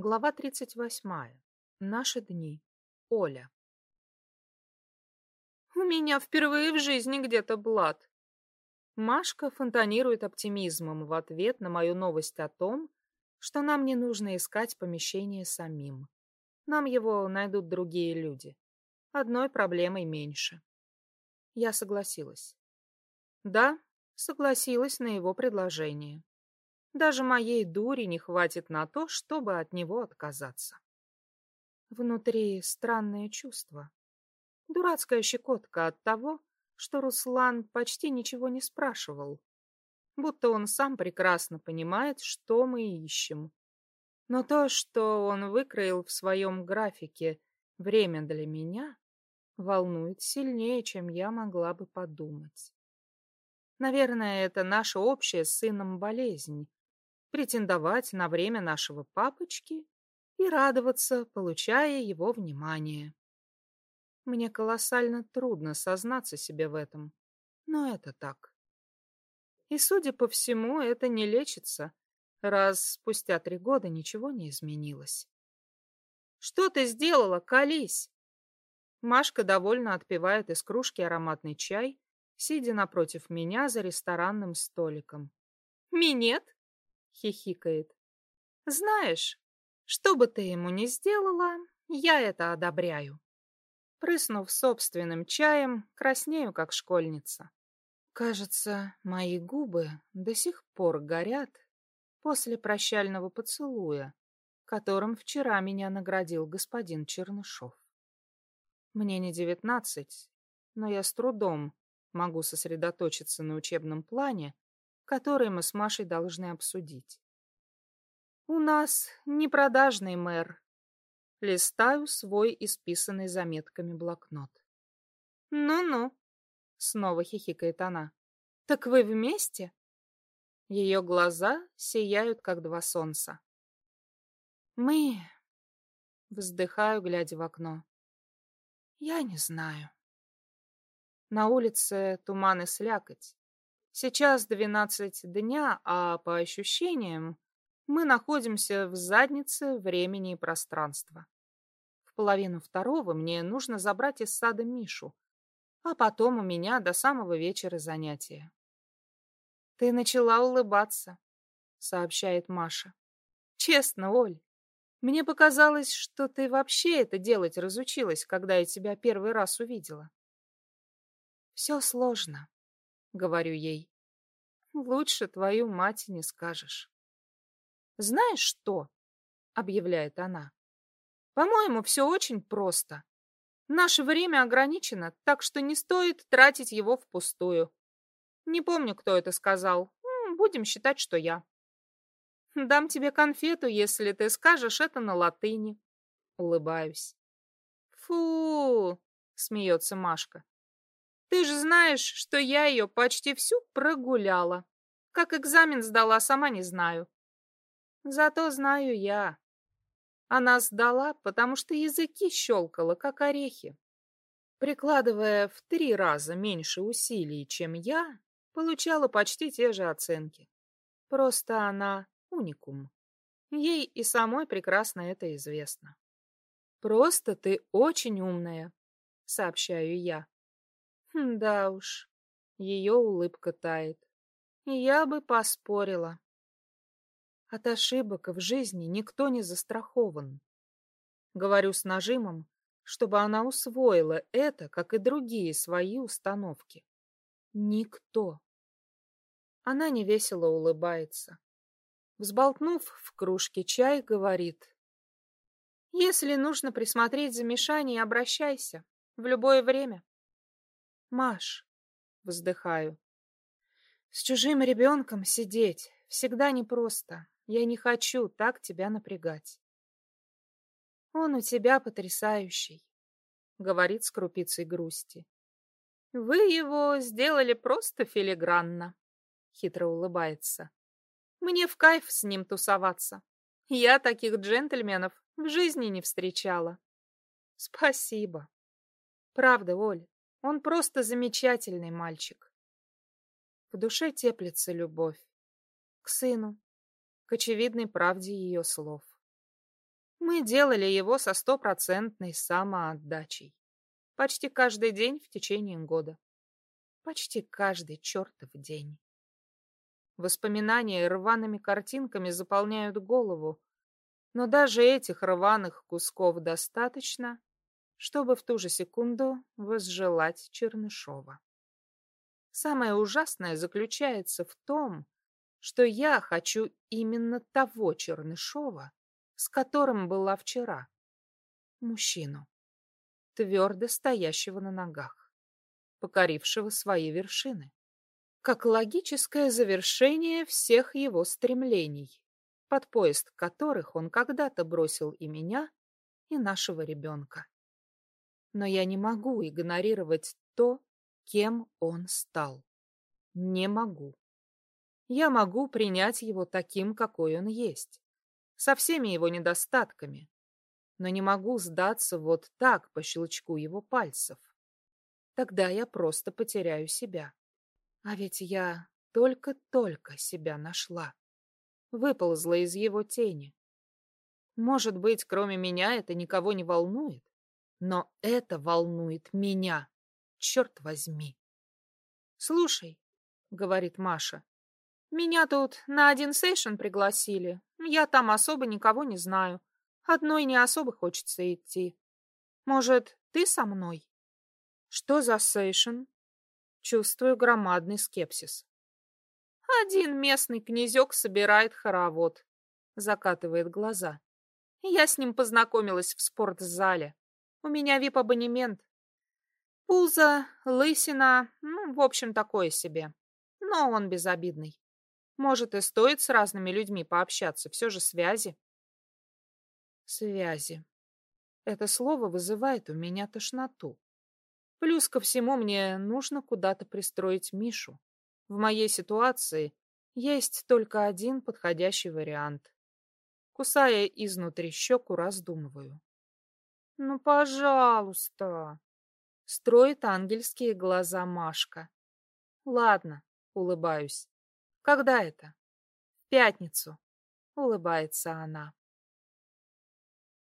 Глава 38. Наши дни. Оля. У меня впервые в жизни где-то блат. Машка фонтанирует оптимизмом в ответ на мою новость о том, что нам не нужно искать помещение самим. Нам его найдут другие люди. Одной проблемой меньше. Я согласилась. Да, согласилась на его предложение. Даже моей дури не хватит на то, чтобы от него отказаться. Внутри странное чувство. Дурацкая щекотка от того, что Руслан почти ничего не спрашивал. Будто он сам прекрасно понимает, что мы ищем. Но то, что он выкроил в своем графике время для меня, волнует сильнее, чем я могла бы подумать. Наверное, это наша общая с сыном болезнь, претендовать на время нашего папочки и радоваться, получая его внимание. Мне колоссально трудно сознаться себе в этом, но это так. И, судя по всему, это не лечится, раз спустя три года ничего не изменилось. «Что ты сделала? Колись!» Машка довольно отпивает из кружки ароматный чай, сидя напротив меня за ресторанным столиком. «Минет?» Хихикает. Знаешь, что бы ты ему ни сделала, я это одобряю. Прыснув собственным чаем, краснею, как школьница. Кажется, мои губы до сих пор горят после прощального поцелуя, которым вчера меня наградил господин Чернышов. Мне не девятнадцать, но я с трудом могу сосредоточиться на учебном плане который мы с Машей должны обсудить. У нас непродажный мэр. Листаю свой исписанный заметками блокнот. Ну-ну, снова хихикает она. Так вы вместе? Ее глаза сияют, как два солнца. Мы... Вздыхаю, глядя в окно. Я не знаю. На улице туман и слякоть. Сейчас двенадцать дня, а по ощущениям мы находимся в заднице времени и пространства. В половину второго мне нужно забрать из сада Мишу, а потом у меня до самого вечера занятия. «Ты начала улыбаться», — сообщает Маша. «Честно, Оль, мне показалось, что ты вообще это делать разучилась, когда я тебя первый раз увидела». «Все сложно», — говорю ей. «Лучше твою мать не скажешь». «Знаешь что?» — объявляет она. «По-моему, все очень просто. Наше время ограничено, так что не стоит тратить его впустую. Не помню, кто это сказал. Будем считать, что я. Дам тебе конфету, если ты скажешь это на латыни. Улыбаюсь. Фу, смеется Машка. Ты же знаешь, что я ее почти всю прогуляла. Как экзамен сдала, сама не знаю. Зато знаю я. Она сдала, потому что языки щелкала, как орехи. Прикладывая в три раза меньше усилий, чем я, получала почти те же оценки. Просто она уникум. Ей и самой прекрасно это известно. «Просто ты очень умная», — сообщаю я. Да уж, ее улыбка тает. Я бы поспорила. От ошибок в жизни никто не застрахован. Говорю с нажимом, чтобы она усвоила это, как и другие свои установки. Никто. Она невесело улыбается. Взболтнув в кружке чай, говорит. Если нужно присмотреть за Мишаней, обращайся. В любое время. Маш, вздыхаю. С чужим ребенком сидеть всегда непросто. Я не хочу так тебя напрягать. Он у тебя потрясающий, говорит с крупицей грусти. Вы его сделали просто филигранно, хитро улыбается. Мне в кайф с ним тусоваться. Я таких джентльменов в жизни не встречала. Спасибо. Правда, Оль, он просто замечательный мальчик. В душе теплится любовь. К сыну, к очевидной правде ее слов. Мы делали его со стопроцентной самоотдачей. Почти каждый день в течение года. Почти каждый чертов день. Воспоминания рваными картинками заполняют голову, но даже этих рваных кусков достаточно, чтобы в ту же секунду возжелать Чернышова. Самое ужасное заключается в том, что я хочу именно того Чернышова, с которым была вчера. Мужчину, твердо стоящего на ногах, покорившего свои вершины, как логическое завершение всех его стремлений, под поезд которых он когда-то бросил и меня, и нашего ребенка. Но я не могу игнорировать то, кем он стал. Не могу. Я могу принять его таким, какой он есть со всеми его недостатками, но не могу сдаться вот так по щелчку его пальцев. Тогда я просто потеряю себя. А ведь я только-только себя нашла. Выползла из его тени. Может быть, кроме меня это никого не волнует, но это волнует меня, черт возьми. «Слушай», — говорит Маша, — «меня тут на один сейшн пригласили, я там особо никого не знаю. Одной не особо хочется идти. Может, ты со мной? Что за сейшн? Чувствую громадный скепсис. Один местный князек собирает хоровод. Закатывает глаза. Я с ним познакомилась в спортзале. У меня вип-абонемент. Пузо, лысина, ну, в общем, такое себе. Но он безобидный. Может, и стоит с разными людьми пообщаться, все же связи. Связи. Это слово вызывает у меня тошноту. Плюс ко всему мне нужно куда-то пристроить Мишу. В моей ситуации есть только один подходящий вариант. Кусая изнутри щеку, раздумываю. «Ну, пожалуйста!» — строит ангельские глаза Машка. «Ладно», — улыбаюсь. Когда это? В пятницу, улыбается она.